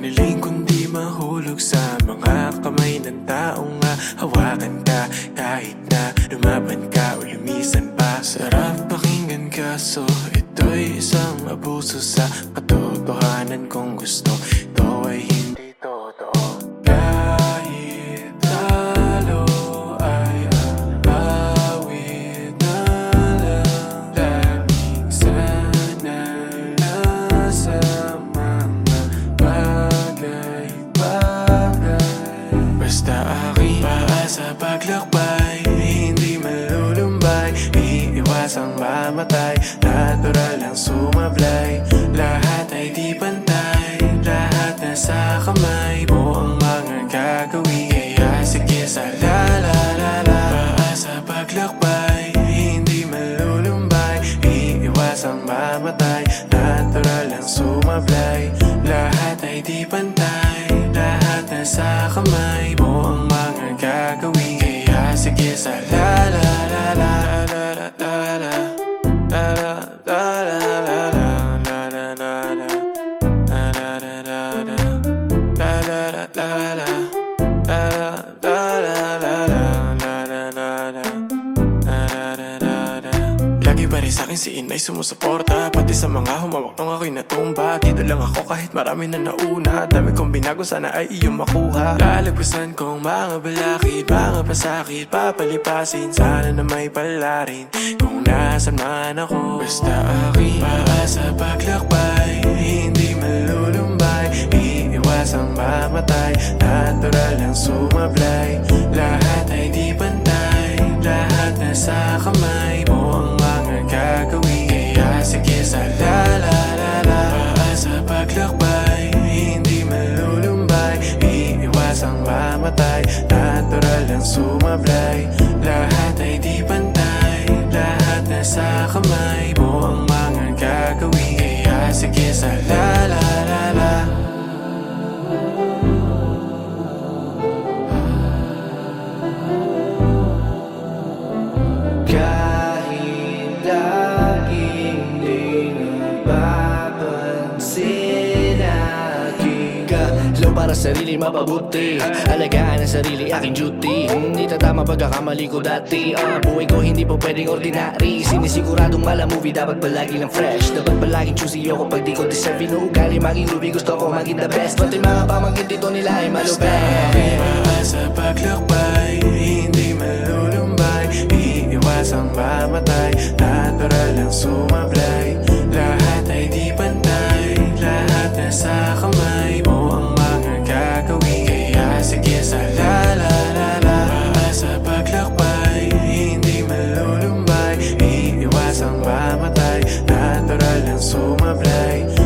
Ang iniling kundi mahulog sa mga kamay ng taong nga Hawakan ka kahit na lumaban ka o lumisan pa. Sarap pakinggan kaso ito'y isang abuso sa katotohanan kung gusto sa paglakbay. Hindi malulumbay Iiwasang mamatay. Natural ang sumablay. Lahat ay di pantay Lahat nasa kamay. Mo ang mga gagawin Kaya sige sa la la la la. Paa sa paglakbay Hindi malulumbay Iiwasang mamatay. Natural ang sumablay. Lahat ay di pantay Lahat nasa kamay. mo ang mga gagawin. Kaya sige sa la Pa rin sa'kin si inay sumusuporta. Pati sa mga humawak nung ako'y natumba. Dito lang ako kahit marami na nauna. Dami kong binago sana ay iyong makuha. Lalagpasan kong mga balakid Mga pasakit. Papalipasin Sana na may palarin. Kung nasan man ako Basta aking paa sa paglakbay. Hindi malulumbay Iiwasang mamatay. Natural ang sumablay. Lahat ay di pantay Lahat nasa kamay kamay mo ang mga gagawin. Kaya sige sa la Para sarili mapabuti. Alagaan ang sarili aking duty. Hindi tatama pagkakamali ko dati. Ah, Buhay ko hindi po pwedeng ordinary. Sinisiguradong mala movie dapat palagi lang fresh. Dapat palaging choosy ako pag di ko deserve. Inuugali maging ruby gusto ko maging the best. Pati mga pamangkin dito nila ay malupet play